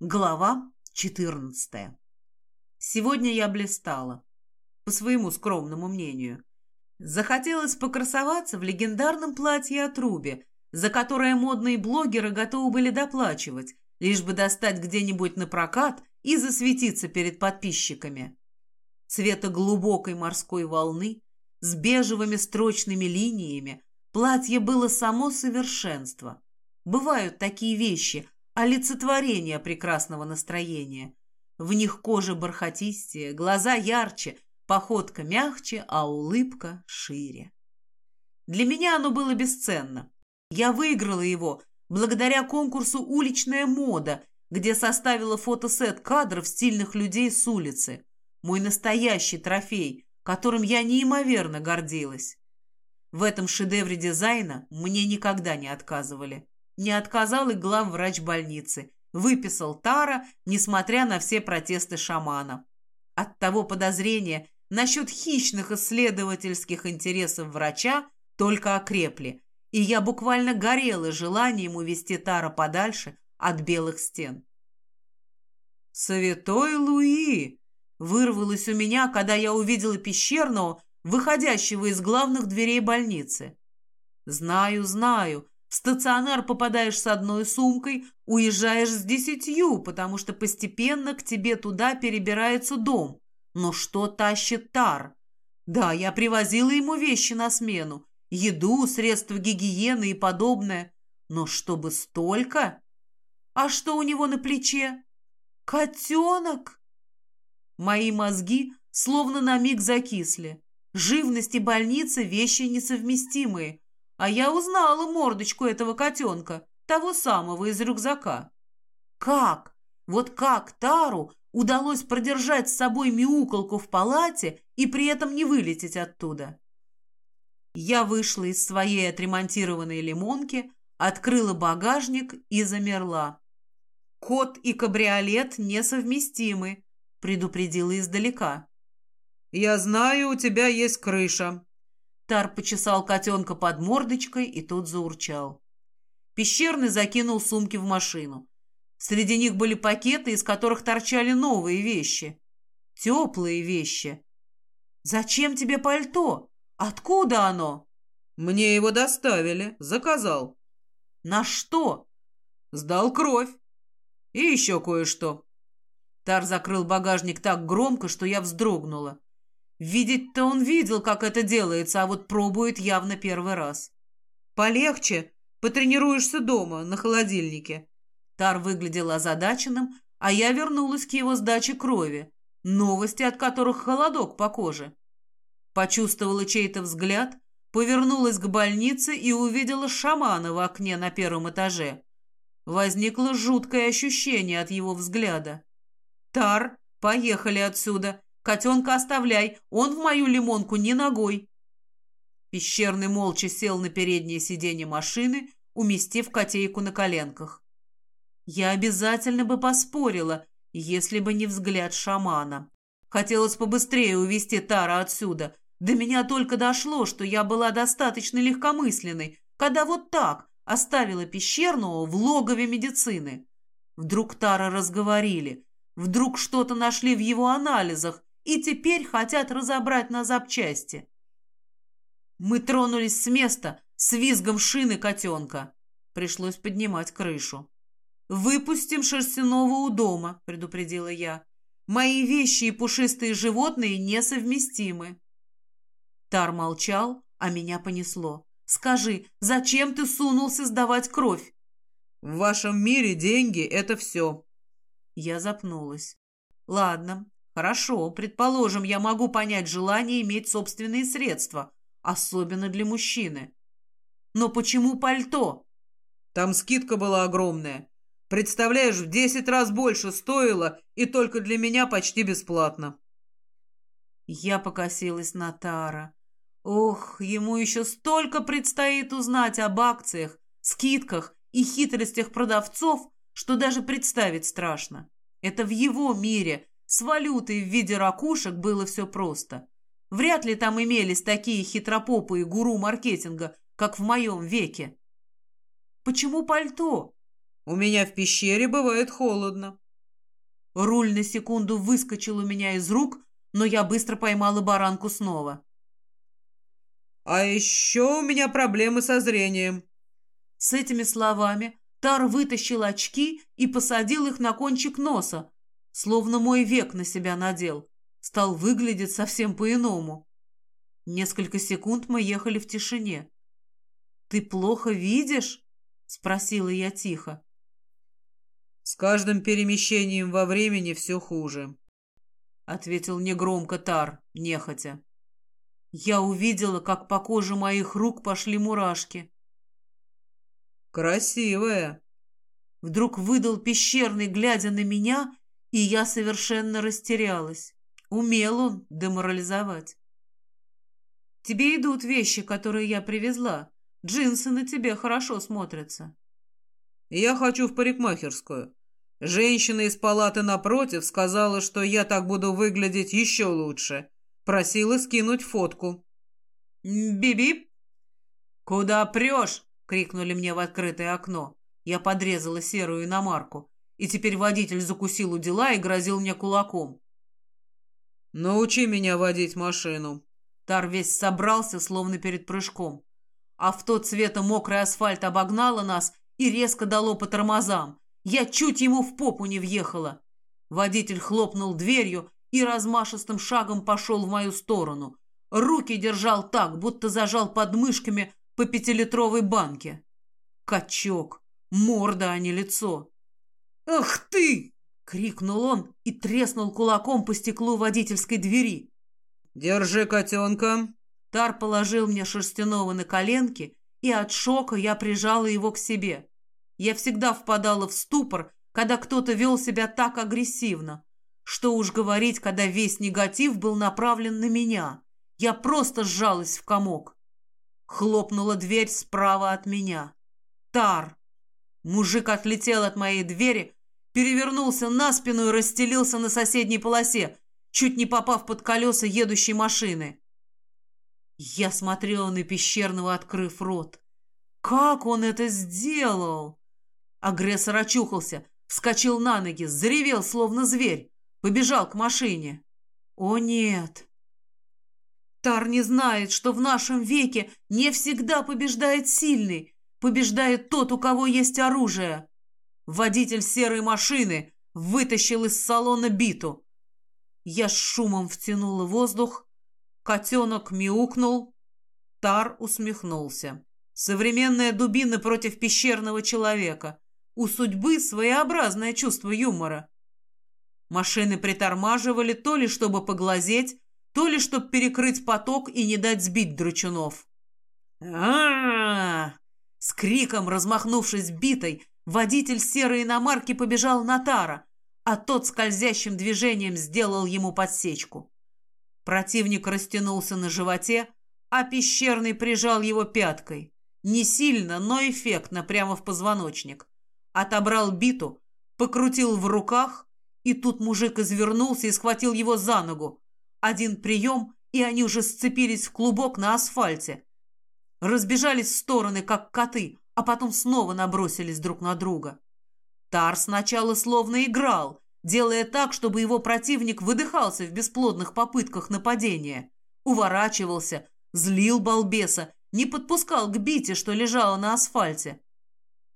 Глава 14. Сегодня я блистала, по своему скромному мнению. Захотелось покрасоваться в легендарном платье от Руби, за которое модные блогеры готовы были доплачивать, лишь бы достать где-нибудь на прокат и засветиться перед подписчиками. Цвета глубокой морской волны, с бежевыми строчными линиями, платье было само совершенство. Бывают такие вещи – олицетворение прекрасного настроения. В них кожа бархатистее, глаза ярче, походка мягче, а улыбка шире. Для меня оно было бесценно. Я выиграла его благодаря конкурсу «Уличная мода», где составила фотосет кадров стильных людей с улицы. Мой настоящий трофей, которым я неимоверно гордилась. В этом шедевре дизайна мне никогда не отказывали. Не отказал и главврач больницы. Выписал Тара, несмотря на все протесты шамана. От того подозрения насчет хищных исследовательских интересов врача только окрепли, и я буквально горела желанием увести Тара подальше от белых стен. «Святой Луи!» вырвалось у меня, когда я увидела пещерного, выходящего из главных дверей больницы. «Знаю, знаю, в стационар попадаешь с одной сумкой, уезжаешь с десятью, потому что постепенно к тебе туда перебирается дом. Но что тащит Тар? Да, я привозила ему вещи на смену. Еду, средства гигиены и подобное. Но чтобы столько? А что у него на плече? Котенок? Мои мозги словно на миг закисли. Живность и больница – вещи несовместимые – а я узнала мордочку этого котенка, того самого из рюкзака. Как? Вот как Тару удалось продержать с собой мяуколку в палате и при этом не вылететь оттуда? Я вышла из своей отремонтированной лимонки, открыла багажник и замерла. «Кот и кабриолет несовместимы», — предупредила издалека. «Я знаю, у тебя есть крыша», Тар почесал котенка под мордочкой, и тот заурчал. Пещерный закинул сумки в машину. Среди них были пакеты, из которых торчали новые вещи. Теплые вещи. «Зачем тебе пальто? Откуда оно?» «Мне его доставили. Заказал». «На что?» «Сдал кровь. И еще кое-что». Тар закрыл багажник так громко, что я вздрогнула. Видеть-то он видел, как это делается, а вот пробует явно первый раз. «Полегче. Потренируешься дома, на холодильнике». Тар выглядел озадаченным, а я вернулась к его сдаче крови, новости от которых холодок по коже. Почувствовала чей-то взгляд, повернулась к больнице и увидела шамана в окне на первом этаже. Возникло жуткое ощущение от его взгляда. «Тар, поехали отсюда!» Котенка оставляй, он в мою лимонку не ногой. Пещерный молча сел на переднее сиденье машины, уместив котейку на коленках. Я обязательно бы поспорила, если бы не взгляд шамана. Хотелось побыстрее увести Тара отсюда. До меня только дошло, что я была достаточно легкомысленной, когда вот так оставила пещерного в логове медицины. Вдруг Тара разговорили, вдруг что-то нашли в его анализах, и теперь хотят разобрать на запчасти. Мы тронулись с места с визгом шины котенка. Пришлось поднимать крышу. «Выпустим шерстяного у дома», — предупредила я. «Мои вещи и пушистые животные несовместимы». Тар молчал, а меня понесло. «Скажи, зачем ты сунулся сдавать кровь?» «В вашем мире деньги — это все». Я запнулась. «Ладно, Хорошо, предположим, я могу понять желание иметь собственные средства, особенно для мужчины. Но почему пальто? Там скидка была огромная. Представляешь, в десять раз больше стоило, и только для меня почти бесплатно. Я покосилась на Тара. Ох, ему еще столько предстоит узнать об акциях, скидках и хитростях продавцов, что даже представить страшно. Это в его мире – с валютой в виде ракушек было все просто. Вряд ли там имелись такие хитропопы и гуру маркетинга, как в моем веке. Почему пальто? У меня в пещере бывает холодно. Руль на секунду выскочил у меня из рук, но я быстро поймала баранку снова. «А еще у меня проблемы со зрением». С этими словами Тар вытащил очки и посадил их на кончик носа, словно мой век на себя надел. Стал выглядеть совсем по-иному. Несколько секунд мы ехали в тишине. «Ты плохо видишь?» — спросила я тихо. «С каждым перемещением во времени все хуже», — ответил негромко Тар, нехотя. Я увидела, как по коже моих рук пошли мурашки. «Красивая!» Вдруг выдал пещерный, глядя на меня, и я совершенно растерялась. Умел он деморализовать. «Тебе идут вещи, которые я привезла. Джинсы на тебе хорошо смотрятся». «Я хочу в парикмахерскую. Женщина из палаты напротив сказала, что я так буду выглядеть еще лучше. Просила скинуть фотку». «Биби?» «Куда прешь?» — крикнули мне в открытое окно. Я подрезала серую иномарку, и теперь водитель закусил у дела и грозил мне кулаком. «Научи меня водить машину». Тар весь собрался, словно перед прыжком. Авто цвета мокрый асфальт обогнало нас и резко дало по тормозам. Я чуть ему в попу не въехала. Водитель хлопнул дверью и размашистым шагом пошел в мою сторону. Руки держал так, будто зажал подмышками по пятилитровой банке. Качок. Морда, а не лицо. «Ах ты!» — крикнул он и треснул кулаком по стеклу водительской двери. «Держи котенка!» Тар положил мне шерстяного на коленки, и от шока я прижала его к себе. Я всегда впадала в ступор, когда кто-то вел себя так агрессивно. Что уж говорить, когда весь негатив был направлен на меня. Я просто сжалась в комок. Хлопнула дверь справа от меня. Тар. Мужик отлетел от моей двери, перевернулся на спину и расстелился на соседней полосе, чуть не попав под колеса едущей машины. Я смотрела на пещерного, открыв рот. Как он это сделал? Агрессор очухался, вскочил на ноги, заревел, словно зверь, побежал к машине. О нет! Тар не знает, что в нашем веке не всегда побеждает сильный, побеждает тот, у кого есть оружие. Водитель серой машины вытащил из салона биту. Я с шумом втянула воздух, Котенок мяукнул. Тар усмехнулся. Современная дубина против пещерного человека. У судьбы своеобразное чувство юмора. Машины притормаживали то ли чтобы поглазеть, то ли чтобы перекрыть поток и не дать сбить драчунов. а, С криком, размахнувшись битой, водитель серой иномарки побежал на Тара, а тот скользящим движением сделал ему подсечку. Противник растянулся на животе, а пещерный прижал его пяткой. Не сильно, но эффектно, прямо в позвоночник. Отобрал биту, покрутил в руках, и тут мужик извернулся и схватил его за ногу. Один прием, и они уже сцепились в клубок на асфальте. Разбежались в стороны, как коты, а потом снова набросились друг на друга. Тар сначала словно играл, делая так, чтобы его противник выдыхался в бесплодных попытках нападения, уворачивался, злил балбеса, не подпускал к бите, что лежало на асфальте.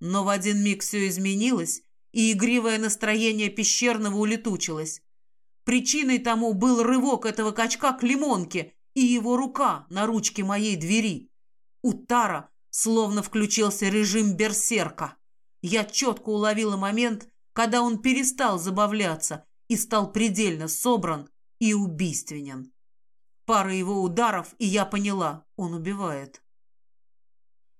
Но в один миг все изменилось, и игривое настроение пещерного улетучилось. Причиной тому был рывок этого качка к лимонке и его рука на ручке моей двери. У Тара словно включился режим берсерка. Я четко уловила момент, когда он перестал забавляться и стал предельно собран и убийственен. Пара его ударов, и я поняла, он убивает.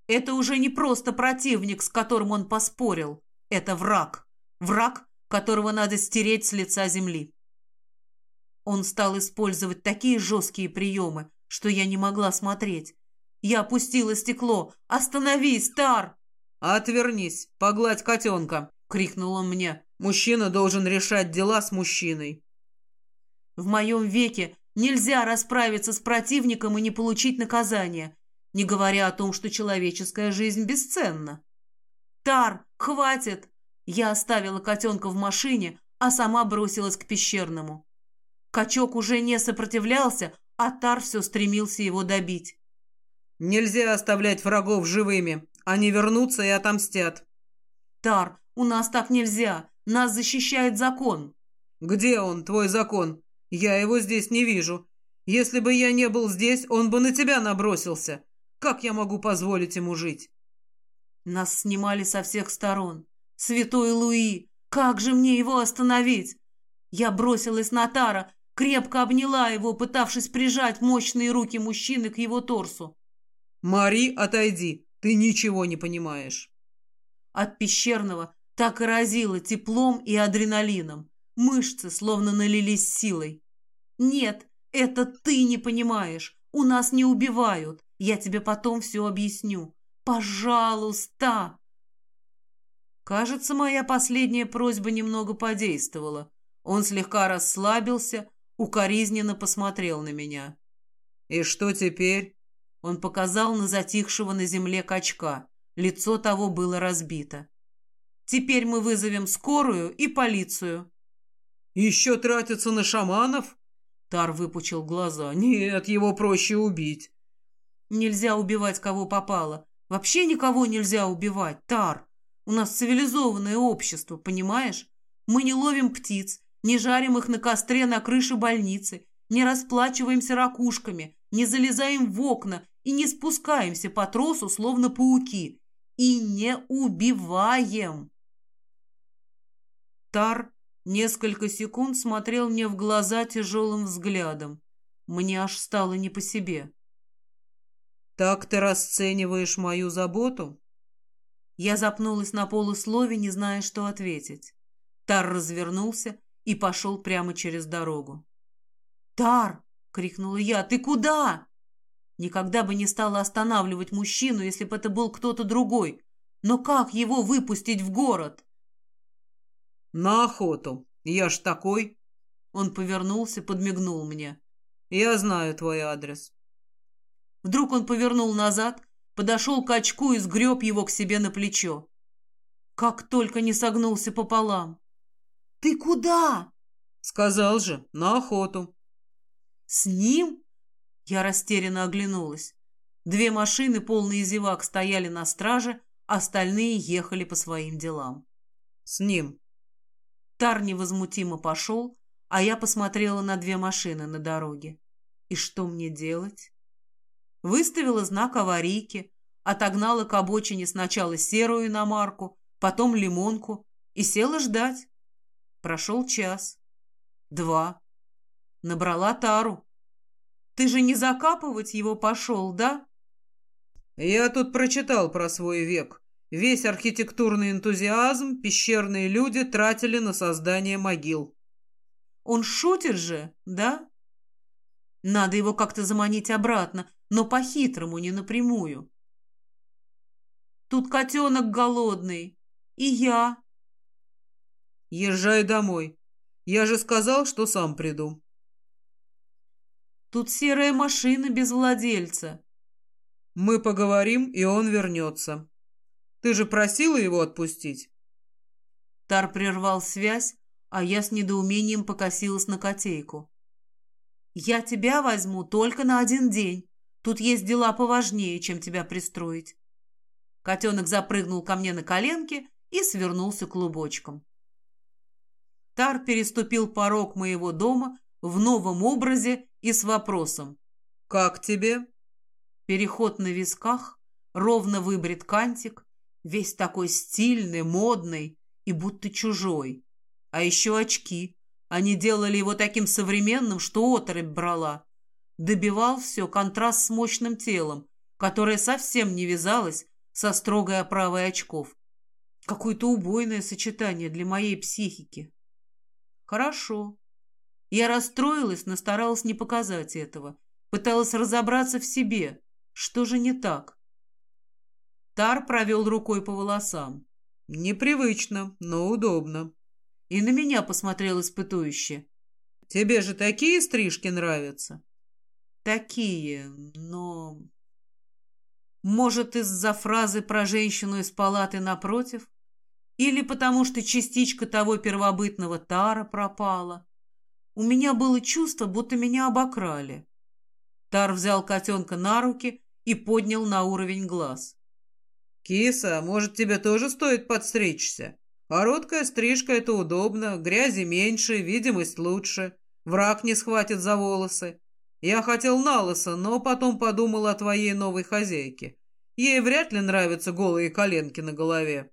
Это уже не просто противник, с которым он поспорил. Это враг. Враг, которого надо стереть с лица земли. Он стал использовать такие жесткие приемы, что я не могла смотреть. Я опустила стекло. «Остановись, Тар!» «Отвернись, погладь котенка!» — крикнул он мне. «Мужчина должен решать дела с мужчиной». В моем веке нельзя расправиться с противником и не получить наказание, не говоря о том, что человеческая жизнь бесценна. «Тар, хватит!» Я оставила котенка в машине, а сама бросилась к пещерному. Качок уже не сопротивлялся, а Тар все стремился его добить. «Нельзя оставлять врагов живыми. Они вернутся и отомстят». «Тар, у нас так нельзя. Нас защищает закон». «Где он, твой закон? Я его здесь не вижу. Если бы я не был здесь, он бы на тебя набросился. Как я могу позволить ему жить?» Нас снимали со всех сторон. «Святой Луи! Как же мне его остановить?» Я бросилась на Тара, крепко обняла его, пытавшись прижать мощные руки мужчины к его торсу. «Мари, отойди, ты ничего не понимаешь». От пещерного так и разило теплом и адреналином. Мышцы словно налились силой. «Нет, это ты не понимаешь. У нас не убивают. Я тебе потом все объясню. Пожалуйста!» Кажется, моя последняя просьба немного подействовала. Он слегка расслабился, укоризненно посмотрел на меня. «И что теперь?» Он показал на затихшего на земле качка. Лицо того было разбито. «Теперь мы вызовем скорую и полицию». «Еще тратятся на шаманов?» Тар выпучил глаза. «Нет, его проще убить». «Нельзя убивать, кого попало. Вообще никого нельзя убивать, Тар. У нас цивилизованное общество, понимаешь? Мы не ловим птиц, не жарим их на костре на крыше больницы, не расплачиваемся ракушками, не залезаем в окна и не спускаемся по тросу, словно пауки. И не убиваем. Тар несколько секунд смотрел мне в глаза тяжелым взглядом. Мне аж стало не по себе. «Так ты расцениваешь мою заботу?» Я запнулась на полуслове, не зная, что ответить. Тар развернулся и пошел прямо через дорогу. «Тар!» — крикнула я. «Ты куда?» Никогда бы не стала останавливать мужчину, если бы это был кто-то другой. Но как его выпустить в город? «На охоту. Я ж такой». Он повернулся, подмигнул мне. «Я знаю твой адрес». Вдруг он повернул назад, подошел к очку и сгреб его к себе на плечо. Как только не согнулся пополам. «Ты куда?» «Сказал же, на охоту». «С ним?» Я растерянно оглянулась. Две машины, полные зевак, стояли на страже, остальные ехали по своим делам. «С ним». Тар невозмутимо пошел, а я посмотрела на две машины на дороге. И что мне делать? Выставила знак аварийки, отогнала к обочине сначала серую иномарку, потом лимонку и села ждать. Прошел час. Два. Набрала тару. Ты же не закапывать его пошел, да? Я тут прочитал про свой век. Весь архитектурный энтузиазм пещерные люди тратили на создание могил. Он шутит же, да? Надо его как-то заманить обратно, но по-хитрому, не напрямую. Тут котенок голодный. И я. Езжай домой. Я же сказал, что сам приду. Тут серая машина без владельца. Мы поговорим, и он вернется. Ты же просила его отпустить? Тар прервал связь, а я с недоумением покосилась на котейку. «Я тебя возьму только на один день. Тут есть дела поважнее, чем тебя пристроить». Котенок запрыгнул ко мне на коленки и свернулся клубочком. Тар переступил порог моего дома в новом образе и с вопросом. «Как тебе?» Переход на висках, ровно выбрит кантик, весь такой стильный, модный и будто чужой. А еще очки. Они делали его таким современным, что оторопь брала. Добивал все контраст с мощным телом, которое совсем не вязалось со строгой оправой очков. Какое-то убойное сочетание для моей психики. Хорошо. Я расстроилась, но старалась не показать этого. Пыталась разобраться в себе. Что же не так? Тар провел рукой по волосам. Непривычно, но удобно. И на меня посмотрел испытующе. Тебе же такие стрижки нравятся? Такие, но... Может, из-за фразы про женщину из палаты напротив? Или потому что частичка того первобытного тара пропала. У меня было чувство, будто меня обокрали. Тар взял котенка на руки и поднял на уровень глаз. «Киса, может, тебе тоже стоит подстричься? Короткая стрижка — это удобно, грязи меньше, видимость лучше, враг не схватит за волосы. Я хотел на лысо, но потом подумал о твоей новой хозяйке. Ей вряд ли нравятся голые коленки на голове».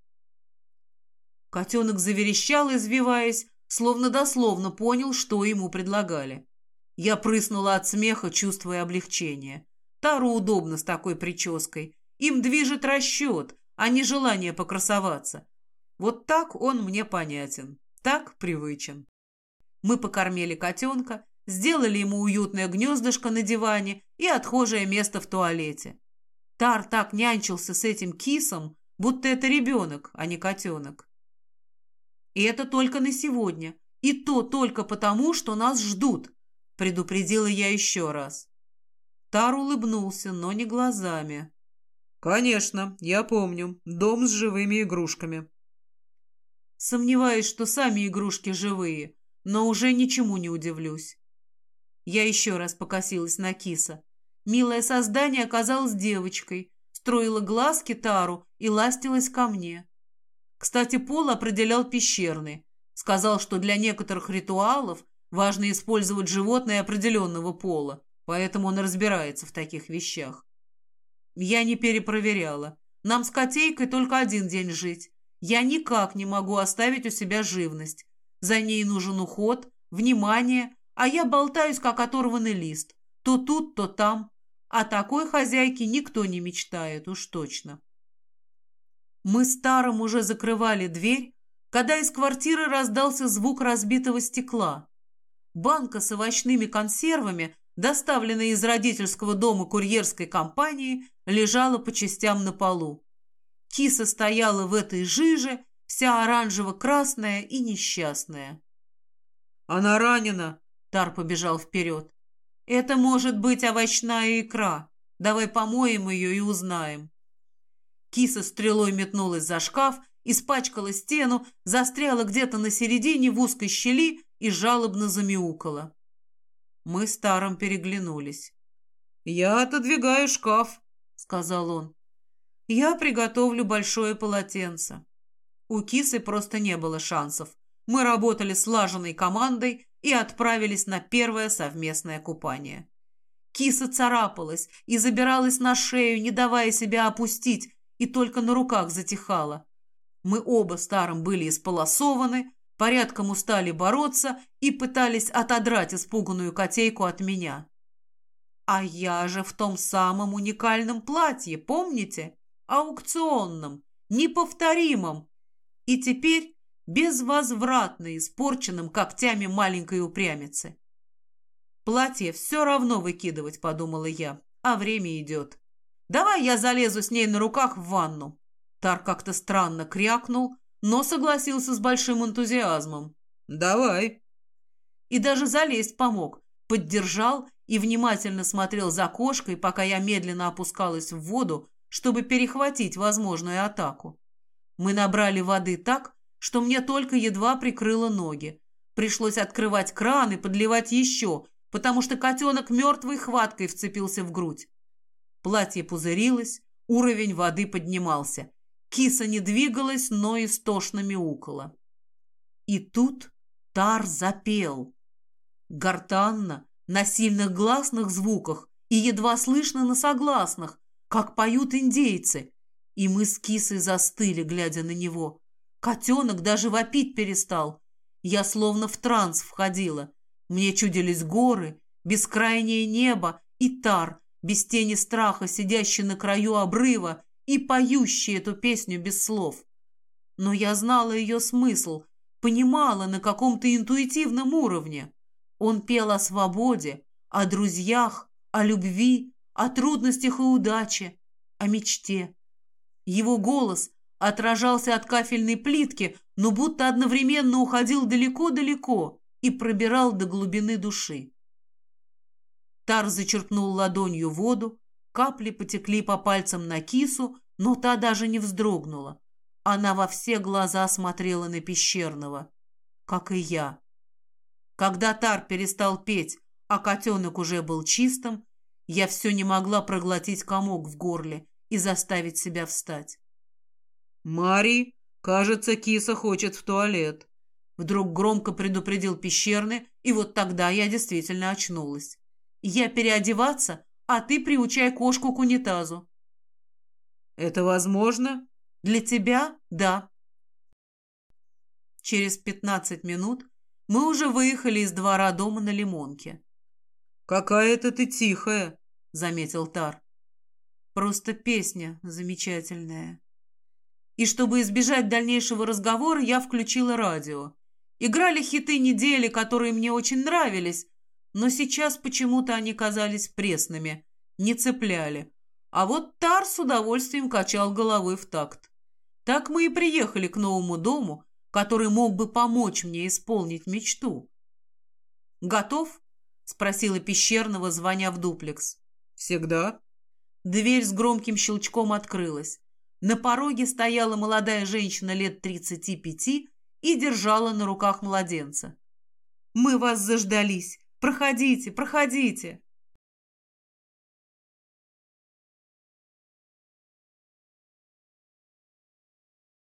Котенок заверещал, извиваясь, словно дословно понял, что ему предлагали. Я прыснула от смеха, чувствуя облегчение. Тару удобно с такой прической. Им движет расчет, а не желание покрасоваться. Вот так он мне понятен, так привычен. Мы покормили котенка, сделали ему уютное гнездышко на диване и отхожее место в туалете. Тар так нянчился с этим кисом, будто это ребенок, а не котенок. И это только на сегодня. И то только потому, что нас ждут, предупредила я еще раз. Тар улыбнулся, но не глазами. «Конечно, я помню. Дом с живыми игрушками». Сомневаюсь, что сами игрушки живые, но уже ничему не удивлюсь. Я еще раз покосилась на киса. Милое создание оказалось девочкой, строила глазки Тару и ластилась ко мне. Кстати, пол определял пещерный. Сказал, что для некоторых ритуалов важно использовать животное определенного пола, поэтому он разбирается в таких вещах. Я не перепроверяла. Нам с котейкой только один день жить. Я никак не могу оставить у себя живность. За ней нужен уход, внимание, а я болтаюсь, как оторванный лист. То тут, то там. О такой хозяйке никто не мечтает, уж точно. Мы старым уже закрывали дверь, когда из квартиры раздался звук разбитого стекла. Банка с овощными консервами, доставленная из родительского дома курьерской компании, лежала по частям на полу. Киса стояла в этой жиже, вся оранжево-красная и несчастная. «Она ранена!» — Тар побежал вперед. «Это может быть овощная икра. Давай помоем ее и узнаем». Киса стрелой метнулась за шкаф, испачкала стену, застряла где-то на середине в узкой щели и жалобно замяукала. Мы с Таром переглянулись. «Я отодвигаю шкаф», — сказал он. «Я приготовлю большое полотенце». У кисы просто не было шансов. Мы работали слаженной командой и отправились на первое совместное купание. Киса царапалась и забиралась на шею, не давая себя опустить, и только на руках затихала. Мы оба старым были исполосованы, порядком устали бороться и пытались отодрать испуганную котейку от меня. А я же в том самом уникальном платье, помните? Аукционном, неповторимом. И теперь безвозвратно испорченным когтями маленькой упрямицы. Платье все равно выкидывать, подумала я, а время идет. Давай я залезу с ней на руках в ванну. Тар как-то странно крякнул, но согласился с большим энтузиазмом. «Давай». И даже залезть помог, поддержал и внимательно смотрел за кошкой, пока я медленно опускалась в воду, чтобы перехватить возможную атаку. Мы набрали воды так, что мне только едва прикрыло ноги. Пришлось открывать кран и подливать еще, потому что котенок мертвой хваткой вцепился в грудь. Платье пузырилось, уровень воды поднимался. Киса не двигалась, но истошно мяукала. И тут Тар запел. Гортанно, на сильных гласных звуках и едва слышно на согласных, как поют индейцы. И мы с кисой застыли, глядя на него. Котенок даже вопить перестал. Я словно в транс входила. Мне чудились горы, бескрайнее небо и тар, без тени страха, сидящий на краю обрыва и поющий эту песню без слов. Но я знала ее смысл, понимала на каком-то интуитивном уровне. Он пел о свободе, о друзьях, о любви, о трудностях и удаче, о мечте. Его голос отражался от кафельной плитки, но будто одновременно уходил далеко-далеко и пробирал до глубины души. Тар зачерпнул ладонью воду, капли потекли по пальцам на кису, но та даже не вздрогнула. Она во все глаза смотрела на Пещерного, как и я. Когда Тар перестал петь, а котенок уже был чистым, я все не могла проглотить комок в горле и заставить себя встать. «Мари, кажется, киса хочет в туалет», Вдруг громко предупредил Пещерный, и вот тогда я действительно очнулась. Я переодеваться, а ты приучай кошку к унитазу. Это возможно? Для тебя – да. Через пятнадцать минут мы уже выехали из двора дома на Лимонке. «Какая-то ты тихая», — заметил Тар. «Просто песня замечательная». И чтобы избежать дальнейшего разговора, я включила радио. Играли хиты недели, которые мне очень нравились, но сейчас почему-то они казались пресными, не цепляли. А вот Тар с удовольствием качал головой в такт. Так мы и приехали к новому дому, который мог бы помочь мне исполнить мечту. «Готов?» — спросила Пещерного, звоня в дуплекс. «Всегда». Дверь с громким щелчком открылась. На пороге стояла молодая женщина лет тридцати пяти и держала на руках младенца. «Мы вас заждались! Проходите, проходите!»